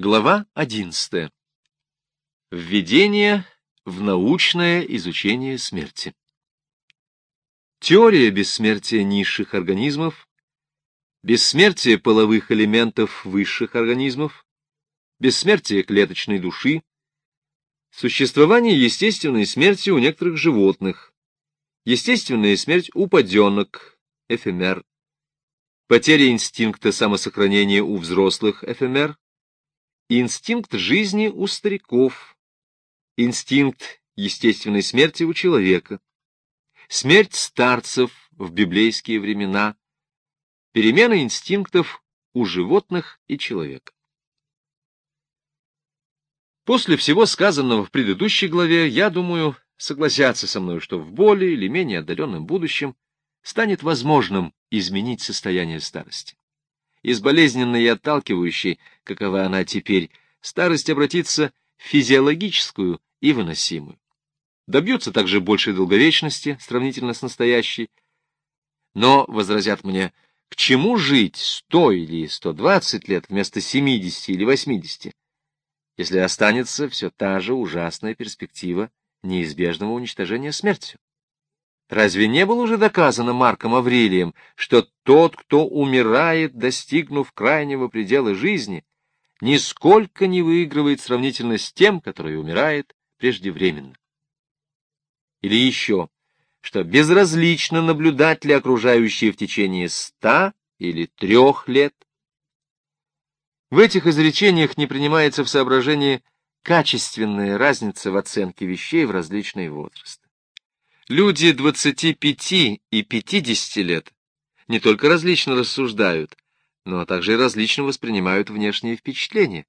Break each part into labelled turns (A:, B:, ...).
A: Глава 11. Введение в научное изучение смерти. Теория бессмертия низших организмов, бессмертие половых элементов высших организмов, бессмертие клеточной души, существование естественной смерти у некоторых животных, естественная смерть у паденок, эфемер, потеря инстинкта самосохранения у взрослых эфемер, Инстинкт жизни у стариков. Инстинкт естественной смерти у человека. Смерть старцев в библейские времена. Перемена инстинктов у животных и человека. После всего сказанного в предыдущей главе, я думаю, согласятся со мной, что в более или менее отдаленном будущем станет возможным изменить состояние старости из болезненной и отталкивающей, какова она теперь, старость обратится в физиологическую и выносимую. Добьются также большей долговечности, сравнительно с настоящей. Но, возразят мне, к чему жить сто или сто двадцать лет вместо семидесяти или восьмидесяти, если останется все та же ужасная перспектива неизбежного уничтожения смертью? Разве не было уже доказано Марком Аврелием, что тот, кто умирает, достигнув крайнего предела жизни, нисколько не выигрывает сравнительно с тем, который умирает преждевременно? Или еще, что безразлично наблюдать ли окружающие в течение ста или трех лет? В этих изречениях не принимается в соображение качественная разница в оценке вещей в различные возрасты. Люди 25 и 50 лет не только различно рассуждают, но также и различно воспринимают внешние впечатления.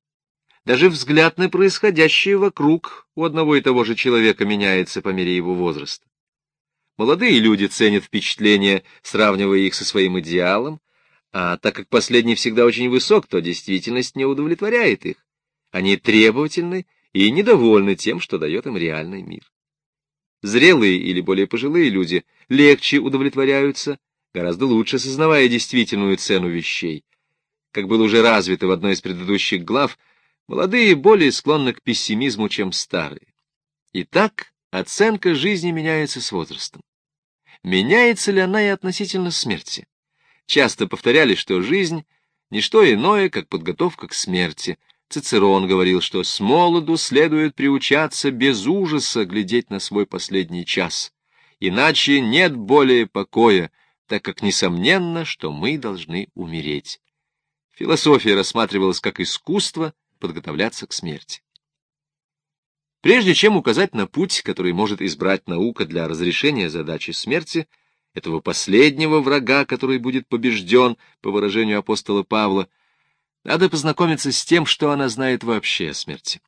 A: Даже взгляд на происходящее вокруг у одного и того же человека меняется по мере его возраста. Молодые люди ценят впечатления, сравнивая их со своим идеалом, а так как последний всегда очень высок, то действительность не удовлетворяет их. Они требовательны и недовольны тем, что дает им реальный мир. Зрелые или более пожилые люди легче удовлетворяются, гораздо лучше сознавая действительную цену вещей. Как было уже развито в одной из предыдущих глав, молодые более склонны к пессимизму, чем старые. Итак, оценка жизни меняется с возрастом. Меняется ли она и относительно смерти? Часто повторяли, что жизнь — не что иное, как подготовка к смерти — Цицерон говорил, что с молоду следует приучаться без ужаса глядеть на свой последний час, иначе нет более покоя, так как несомненно, что мы должны умереть. Философия рассматривалась как искусство подготовляться к смерти. Прежде чем указать на путь, который может избрать наука для разрешения задачи смерти, этого последнего врага, который будет побежден, по выражению апостола Павла, надо познакомиться с тем, что она знает вообще о смерти.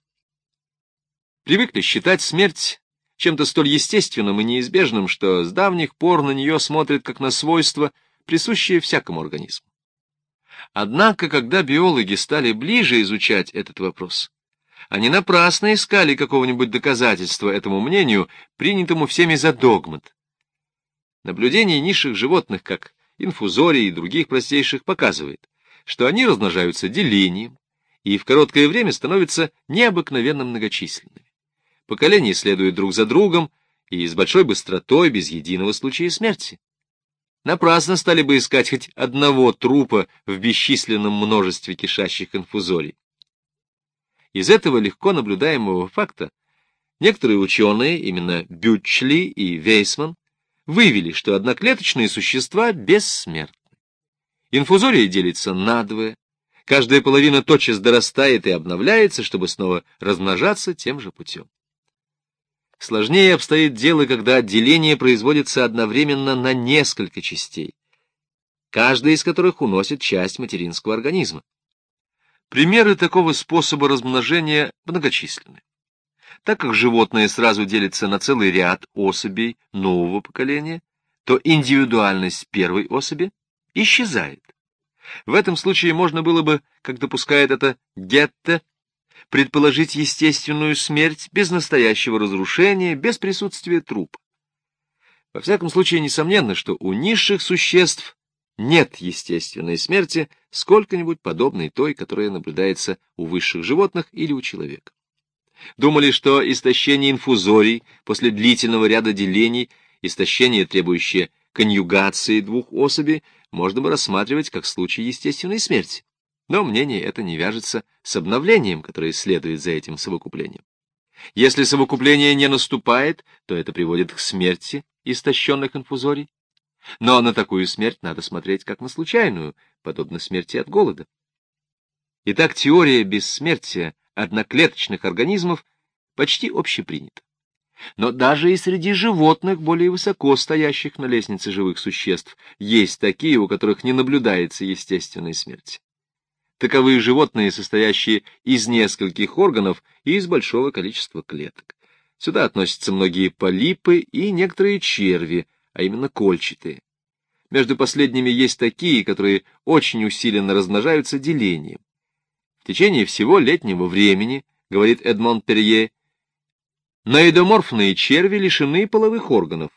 A: Привыкли считать смерть чем-то столь естественным и неизбежным, что с давних пор на нее смотрят как на свойство, присущее всякому организму. Однако, когда биологи стали ближе изучать этот вопрос, они напрасно искали какого-нибудь доказательства этому мнению, принятому всеми за догмат. Наблюдение низших животных, как инфузорий и других простейших, показывает, что они размножаются делением и в короткое время становятся необыкновенно многочисленными. Поколения следуют друг за другом и с большой быстротой, без единого случая смерти. Напрасно стали бы искать хоть одного трупа в бесчисленном множестве кишащих инфузорий. Из этого легко наблюдаемого факта некоторые ученые, именно Бютчли и Вейсман, вывели, что одноклеточные существа бессмертны. Инфузория делится надвое. Каждая половина тотчас дорастает и обновляется, чтобы снова размножаться тем же путем. Сложнее обстоит дело, когда отделение производится одновременно на несколько частей, каждая из которых уносит часть материнского организма. Примеры такого способа размножения многочисленны. Так как животное сразу делится на целый ряд особей нового поколения, то индивидуальность первой особи исчезает. В этом случае можно было бы, как допускает это Гетте, предположить естественную смерть без настоящего разрушения, без присутствия трупа. Во всяком случае, несомненно, что у низших существ нет естественной смерти, сколько-нибудь подобной той, которая наблюдается у высших животных или у человека. Думали, что истощение инфузорий после длительного ряда делений, истощение, требующее конъюгации двух особей, можно бы рассматривать как случай естественной смерти. Но мнение это не вяжется с обновлением, которое следует за этим совокуплением. Если совокупление не наступает, то это приводит к смерти истощенных инфузорий. Но на такую смерть надо смотреть как на случайную, подобно смерти от голода. Итак, теория бессмертия одноклеточных организмов почти общепринята. Но даже и среди животных, более высоко стоящих на лестнице живых существ, есть такие, у которых не наблюдается естественной смерти. Таковы животные, состоящие из нескольких органов и из большого количества клеток. Сюда относятся многие полипы и некоторые черви, а именно кольчатые. Между последними есть такие, которые очень усиленно размножаются делением. В течение всего летнего времени, говорит Эдмон Перье, наидоморфные черви лишены половых органов,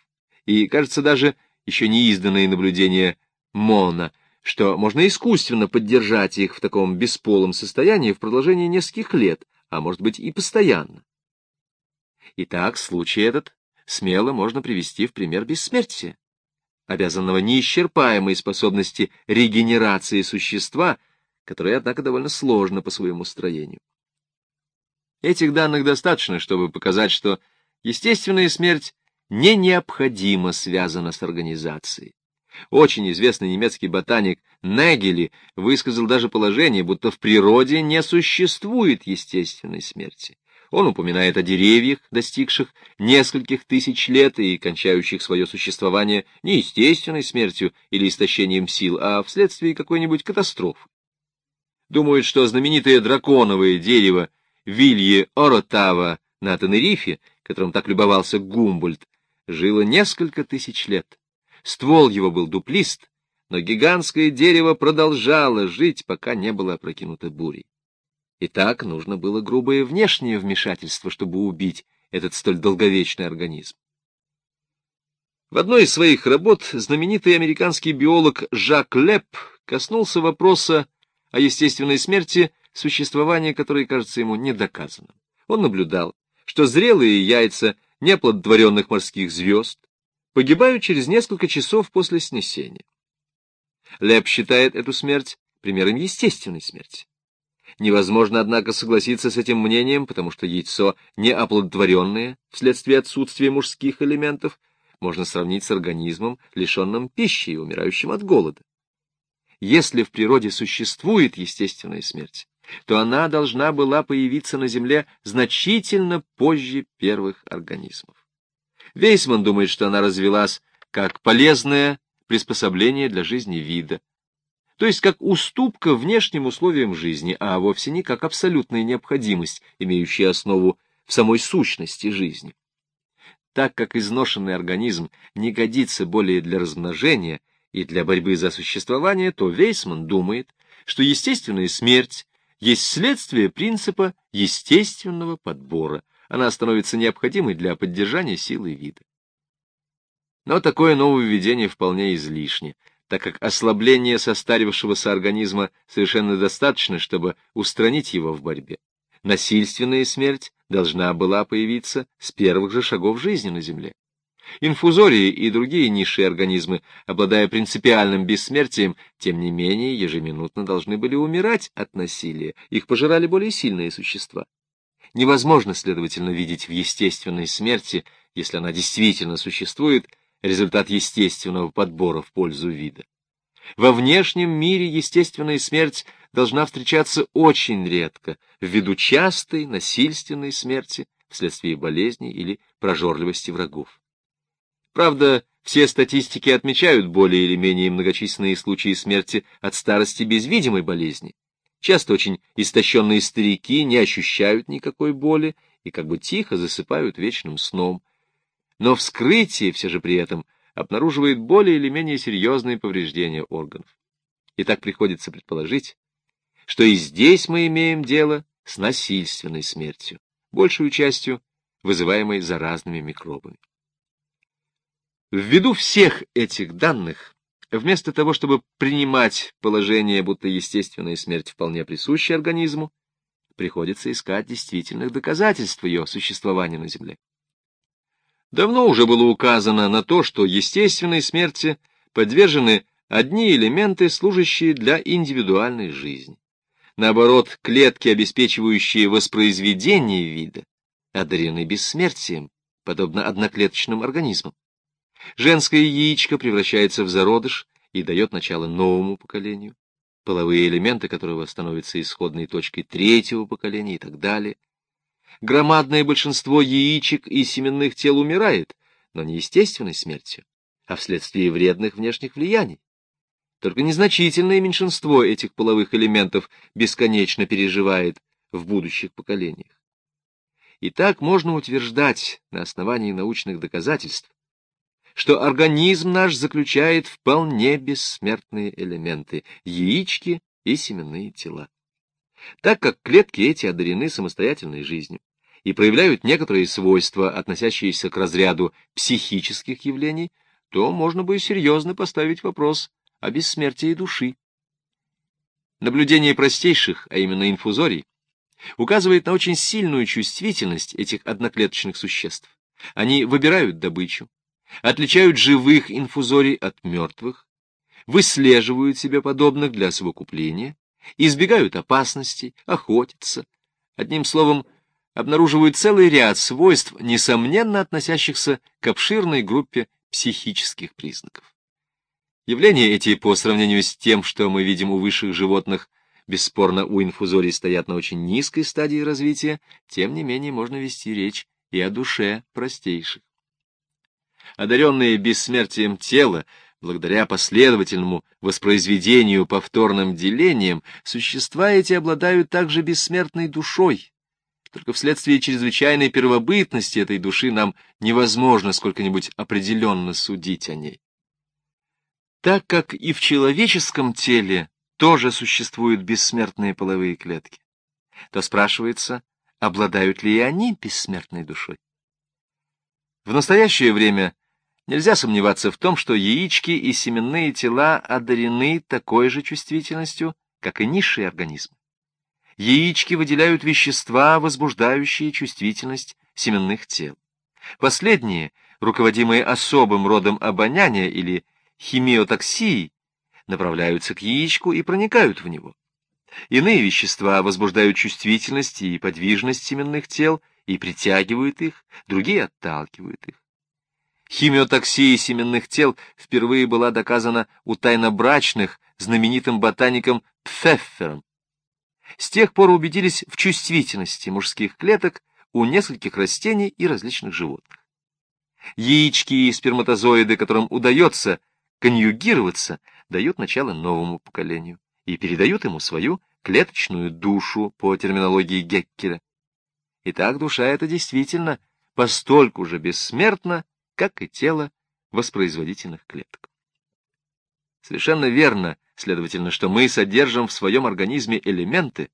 A: и, кажется, даже еще не изданные наблюдения Мона, что можно искусственно поддержать их в таком бесполом состоянии в продолжении нескольких лет, а может быть и постоянно. Итак, случай этот смело можно привести в пример бессмертия, обязанного неисчерпаемой способности регенерации существа — которое, однако, довольно сложно по своему строению. Этих данных достаточно, чтобы показать, что естественная смерть не необходимо связана с организацией. Очень известный немецкий ботаник Негели высказал даже положение, будто в природе не существует естественной смерти. Он упоминает о деревьях, достигших нескольких тысяч лет и кончающих свое существование не естественной смертью или истощением сил, а вследствие какой-нибудь катастрофы думают, что знаменитое драконовое дерево Вилье Оротава на Тенерифе, которым так любовался Гумбольд, жило несколько тысяч лет. Ствол его был дуплист, но гигантское дерево продолжало жить, пока не было опрокинуто бурей. И так нужно было грубое внешнее вмешательство, чтобы убить этот столь долговечный организм. В одной из своих работ знаменитый американский биолог Жак Леп коснулся вопроса о естественной смерти, существование которой кажется ему недоказанным. Он наблюдал, что зрелые яйца неоплодотворенных морских звезд погибают через несколько часов после снесения. Леп считает эту смерть примером естественной смерти. Невозможно, однако, согласиться с этим мнением, потому что яйцо, неоплодотворенное вследствие отсутствия мужских элементов, можно сравнить с организмом, лишенным пищи и умирающим от голода. Если в природе существует естественная смерть, то она должна была появиться на Земле значительно позже первых организмов. Вейсман думает, что она развелась как полезное приспособление для жизни вида, то есть как уступка внешним условиям жизни, а вовсе не как абсолютная необходимость, имеющая основу в самой сущности жизни. Так как изношенный организм не годится более для размножения, и для борьбы за существование, то Вейсман думает, что естественная смерть есть следствие принципа естественного подбора. Она становится необходимой для поддержания силы вида. Но такое нововведение вполне излишне, так как ослабление состарившегося организма совершенно достаточно, чтобы устранить его в борьбе. Насильственная смерть должна была появиться с первых же шагов жизни на Земле. Инфузории и другие низшие организмы, обладая принципиальным бессмертием, тем не менее ежеминутно должны были умирать от насилия, их пожирали более сильные существа. Невозможно, следовательно, видеть в естественной смерти, если она действительно существует, результат естественного подбора в пользу вида. Во внешнем мире естественная смерть должна встречаться очень редко, ввиду частой насильственной смерти вследствие болезни или прожорливости врагов. Правда, все статистики отмечают более или менее многочисленные случаи смерти от старости без видимой болезни. Часто очень истощенные старики не ощущают никакой боли и как бы тихо засыпают вечным сном. Но вскрытие все же при этом обнаруживает более или менее серьезные повреждения органов. И так приходится предположить, что и здесь мы имеем дело с насильственной смертью, большую частью вызываемой заразными микробами. Ввиду всех этих данных, вместо того, чтобы принимать положение, будто естественная смерть вполне присуща организму, приходится искать действительных доказательств ее существования на Земле. Давно уже было указано на то, что естественной смерти подвержены одни элементы, служащие для индивидуальной жизни. Наоборот, клетки, обеспечивающие воспроизведение вида, одарены бессмертием, подобно одноклеточным организмам. Женское яичко превращается в зародыш и дает начало новому поколению, половые элементы которого становятся исходной точкой третьего поколения и так далее. Громадное большинство яичек и семенных тел умирает, но не естественной смертью, а вследствие вредных внешних влияний. Только незначительное меньшинство этих половых элементов бесконечно переживает в будущих поколениях. И так можно утверждать на основании научных доказательств, что организм наш заключает вполне бессмертные элементы — яички и семенные тела. Так как клетки эти одарены самостоятельной жизнью и проявляют некоторые свойства, относящиеся к разряду психических явлений, то можно бы серьезно поставить вопрос о бессмертии души. Наблюдение простейших, а именно инфузорий, указывает на очень сильную чувствительность этих одноклеточных существ. Они выбирают добычу, отличают живых инфузорий от мертвых, выслеживают себе подобных для совокупления, избегают опасностей, охотятся. Одним словом, обнаруживают целый ряд свойств, несомненно относящихся к обширной группе психических признаков. Явления эти, по сравнению с тем, что мы видим у высших животных, бесспорно, у инфузорий стоят на очень низкой стадии развития, тем не менее можно вести речь и о душе простейших одаренные бессмертием тела, благодаря последовательному воспроизведению повторным делением, существа эти обладают также бессмертной душой. Только вследствие чрезвычайной первобытности этой души нам невозможно сколько-нибудь определенно судить о ней. Так как и в человеческом теле тоже существуют бессмертные половые клетки, то спрашивается, обладают ли и они бессмертной душой? В настоящее время нельзя сомневаться в том, что яички и семенные тела одарены такой же чувствительностью, как и низшие организмы. Яички выделяют вещества, возбуждающие чувствительность семенных тел. Последние, руководимые особым родом обоняния или химиотоксией, направляются к яичку и проникают в него. Иные вещества возбуждают чувствительность и подвижность семенных тел и притягивают их, другие отталкивают их. Химиотоксия семенных тел впервые была доказана у тайнобрачных знаменитым ботаником Пфеффером. С тех пор убедились в чувствительности мужских клеток у нескольких растений и различных животных. Яички и сперматозоиды, которым удается конъюгироваться, дают начало новому поколению и передают ему свою клеточную душу по терминологии Геккеля. Итак, душа эта действительно постольку же бессмертна, как и тело воспроизводительных клеток. Совершенно верно, следовательно, что мы содержим в своем организме элементы,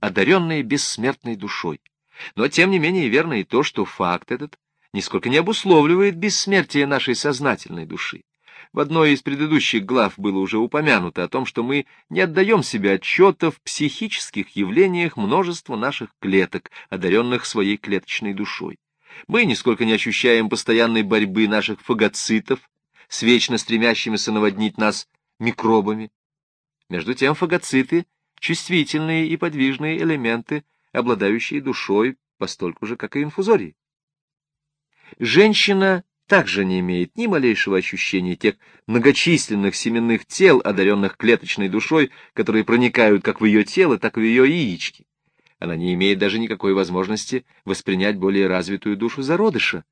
A: одаренные бессмертной душой. Но тем не менее верно и то, что факт этот нисколько не обусловливает бессмертие нашей сознательной души. В одной из предыдущих глав было уже упомянуто о том, что мы не отдаем себе отчета в психических явлениях множества наших клеток, одаренных своей клеточной душой. Мы нисколько не ощущаем постоянной борьбы наших фагоцитов с вечно стремящимися наводнить нас микробами. Между тем фагоциты — чувствительные и подвижные элементы, обладающие душой постольку же, как и инфузории. Женщина также не имеет ни малейшего ощущения тех многочисленных семенных тел, одаренных клеточной душой, которые проникают как в ее тело, так и в ее яички она не имеет даже никакой возможности воспринять более развитую душу зародыша.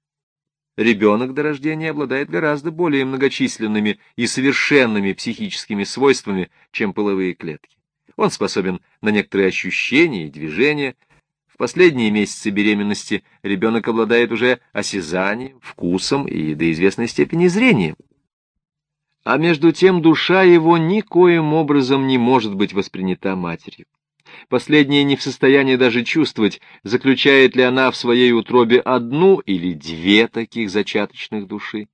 A: Ребенок до рождения обладает гораздо более многочисленными и совершенными психическими свойствами, чем половые клетки. Он способен на некоторые ощущения и движения. В последние месяцы беременности ребенок обладает уже осязанием, вкусом и до известной степени зрением. А между тем душа его никоим образом не может быть воспринята матерью. Последняя не в состоянии даже чувствовать, заключает ли она в своей утробе одну или две таких зачаточных души.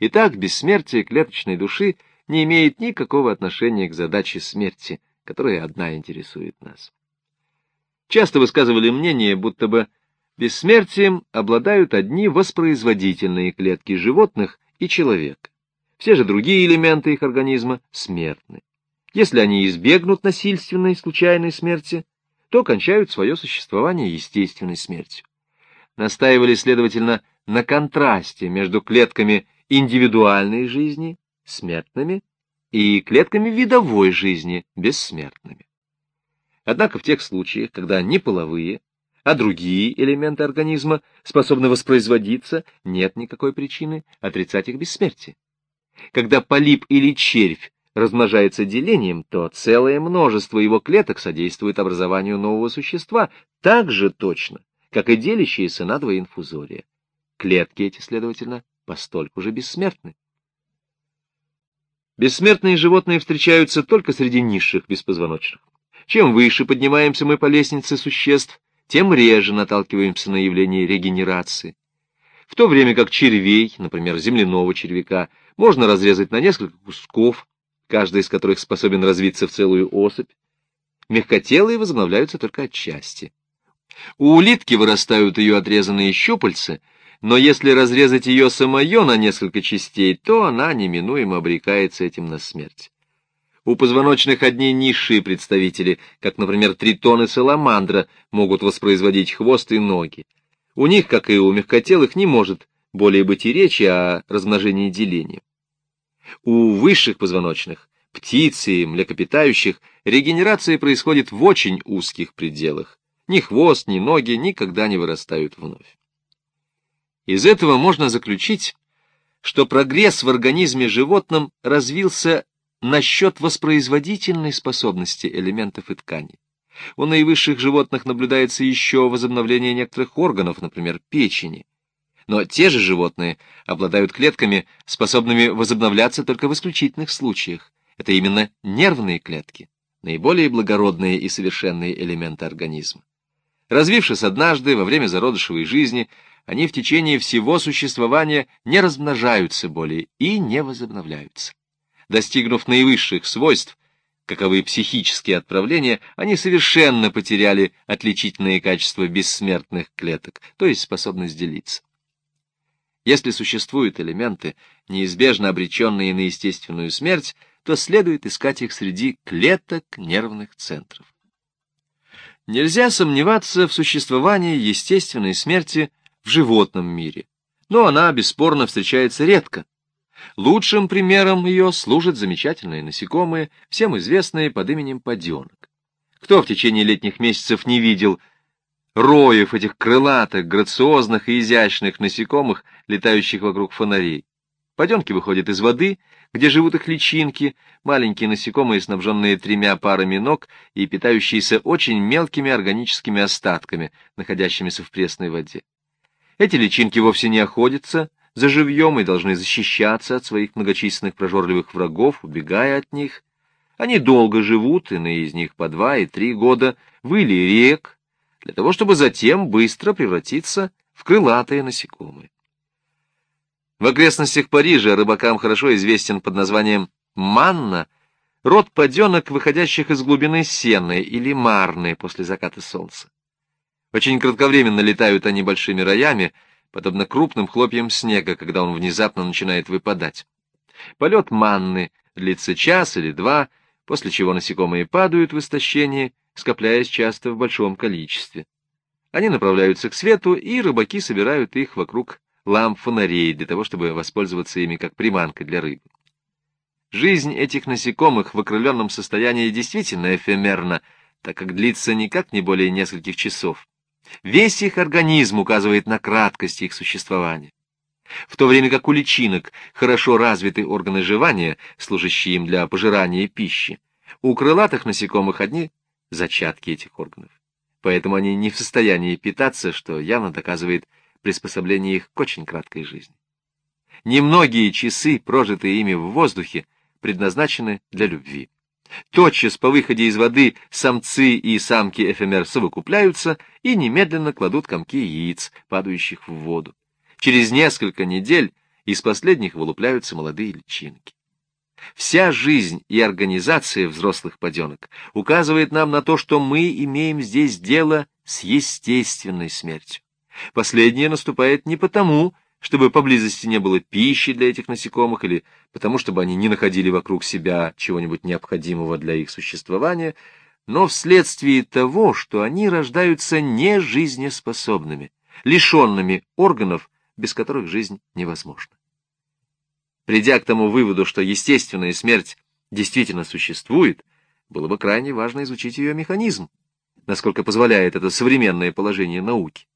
A: Итак, бессмертие клеточной души не имеет никакого отношения к задаче смерти, которая одна интересует нас. Часто высказывали мнение, будто бы бессмертием обладают одни воспроизводительные клетки животных и человека. Все же другие элементы их организма смертны. Если они избегнут насильственной случайной смерти, то кончают свое существование естественной смертью. Настаивали, следовательно, на контрасте между клетками индивидуальной жизни, смертными, и клетками видовой жизни, бессмертными. Однако в тех случаях, когда не половые, а другие элементы организма способны воспроизводиться, нет никакой причины отрицать их бессмертие. Когда полип или червь размножается делением, то целое множество его клеток содействует образованию нового существа так же точно, как и делящиеся надвое инфузория. Клетки эти, следовательно, постольку же бессмертны. Бессмертные животные встречаются только среди низших беспозвоночных. Чем выше поднимаемся мы по лестнице существ, тем реже наталкиваемся на явление регенерации. В то время как червей, например, земляного червяка, можно разрезать на несколько кусков, каждый из которых способен развиться в целую особь, мягкотелые возобновляются только отчасти. У улитки вырастают ее отрезанные щупальца, но если разрезать ее самое на несколько частей, то она неминуемо обрекается этим на смерть. У позвоночных одни низшие представители, как, например, тритоны саламандра, могут воспроизводить хвост и ноги. У них, как и у мягкотелых, не может более быть и речи о размножении и делении. У высших позвоночных, птиц и млекопитающих, регенерация происходит в очень узких пределах. Ни хвост, ни ноги никогда не вырастают вновь. Из этого можно заключить, что прогресс в организме животном развился насчет воспроизводительной способности элементов и тканей. У наивысших животных наблюдается еще возобновление некоторых органов, например, печени. Но те же животные обладают клетками, способными возобновляться только в исключительных случаях. Это именно нервные клетки, наиболее благородные и совершенные элементы организма. Развившись однажды во время зародышевой жизни, они в течение всего существования не размножаются более и не возобновляются. Достигнув наивысших свойств, каковы психические отправления, они совершенно потеряли отличительные качества бессмертных клеток, то есть способность делиться. Если существуют элементы, неизбежно обреченные на естественную смерть, то следует искать их среди клеток нервных центров. Нельзя сомневаться в существовании естественной смерти в животном мире, но она бесспорно встречается редко, Лучшим примером ее служат замечательные насекомые, всем известные под именем поденок. Кто в течение летних месяцев не видел роев этих крылатых, грациозных и изящных насекомых, летающих вокруг фонарей? Поденки выходят из воды, где живут их личинки, маленькие насекомые, снабженные тремя парами ног и питающиеся очень мелкими органическими остатками, находящимися в пресной воде. Эти личинки вовсе не охотятся, за живьем и должны защищаться от своих многочисленных прожорливых врагов, убегая от них. Они долго живут, иные из них по два и три года, выли рек, для того, чтобы затем быстро превратиться в крылатые насекомые. В окрестностях Парижа рыбакам хорошо известен под названием манна, род поденок, выходящих из глубины сены или марны после заката солнца. Очень кратковременно летают они большими роями, подобно крупным хлопьям снега, когда он внезапно начинает выпадать. Полет манны длится час или два, после чего насекомые падают в истощение, скопляясь часто в большом количестве. Они направляются к свету, и рыбаки собирают их вокруг ламп фонарей для того, чтобы воспользоваться ими как приманкой для рыбы. Жизнь этих насекомых в окрыленном состоянии действительно эфемерна, так как длится никак не более нескольких часов. Весь их организм указывает на краткость их существования. В то время как у личинок хорошо развиты органы жевания, служащие им для пожирания пищи, у крылатых насекомых одни зачатки этих органов. Поэтому они не в состоянии питаться, что явно доказывает приспособление их к очень краткой жизни. Немногие часы, прожитые ими в воздухе, предназначены для любви. Тотчас по выходе из воды самцы и самки эфемер совокупляются и немедленно кладут комки яиц, падающих в воду. Через несколько недель из последних вылупляются молодые личинки. Вся жизнь и организация взрослых поденок указывает нам на то, что мы имеем здесь дело с естественной смертью. Последняя наступает не потому, чтобы поблизости не было пищи для этих насекомых или потому, чтобы они не находили вокруг себя чего-нибудь необходимого для их существования, но вследствие того, что они рождаются нежизнеспособными, лишенными органов, без которых жизнь невозможна. Придя к тому выводу, что естественная смерть действительно существует, было бы крайне важно изучить ее механизм, насколько позволяет это современное положение науки.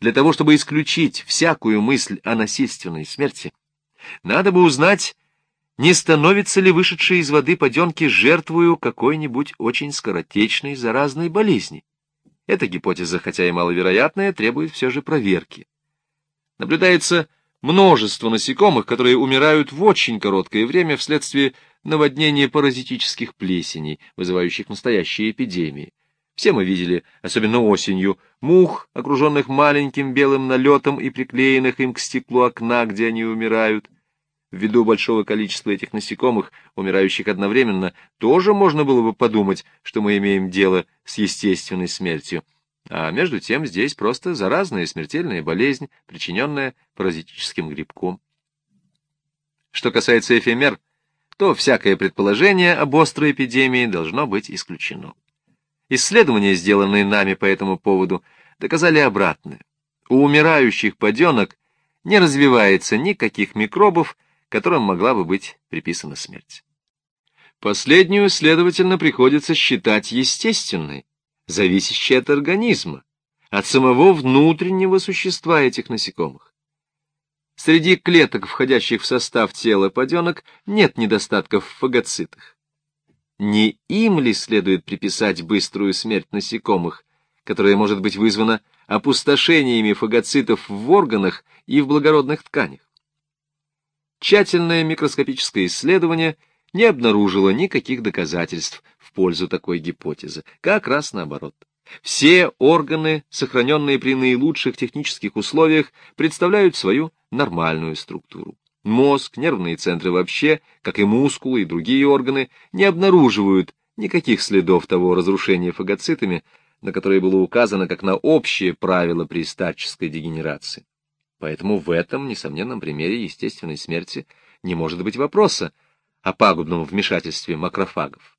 A: Для того, чтобы исключить всякую мысль о насильственной смерти, надо бы узнать, не становится ли вышедшие из воды поденки жертвою какой-нибудь очень скоротечной заразной болезни. Эта гипотеза, хотя и маловероятная, требует все же проверки. Наблюдается множество насекомых, которые умирают в очень короткое время вследствие наводнения паразитических плесеней, вызывающих настоящие эпидемии. Все мы видели, особенно осенью, мух, окруженных маленьким белым налетом и приклеенных им к стеклу окна, где они умирают. Ввиду большого количества этих насекомых, умирающих одновременно, тоже можно было бы подумать, что мы имеем дело с естественной смертью. А между тем здесь просто заразная смертельная болезнь, причиненная паразитическим грибком. Что касается эфемер, то всякое предположение об острой эпидемии должно быть исключено. Исследования, сделанные нами по этому поводу, доказали обратное. У умирающих поденок не развивается никаких микробов, которым могла бы быть приписана смерть. Последнюю, следовательно, приходится считать естественной, зависящей от организма, от самого внутреннего существа этих насекомых. Среди клеток, входящих в состав тела поденок, нет недостатков в фагоцитах. Не им ли следует приписать быструю смерть насекомых, которая может быть вызвана опустошениями фагоцитов в органах и в благородных тканях? Тщательное микроскопическое исследование не обнаружило никаких доказательств в пользу такой гипотезы, как раз наоборот. Все органы, сохраненные при наилучших технических условиях, представляют свою нормальную структуру. Мозг, нервные центры вообще, как и мускулы и другие органы, не обнаруживают никаких следов того разрушения фагоцитами, на которое было указано как на общее правило при старческой дегенерации. Поэтому в этом несомненном примере естественной смерти не может быть вопроса о пагубном вмешательстве макрофагов.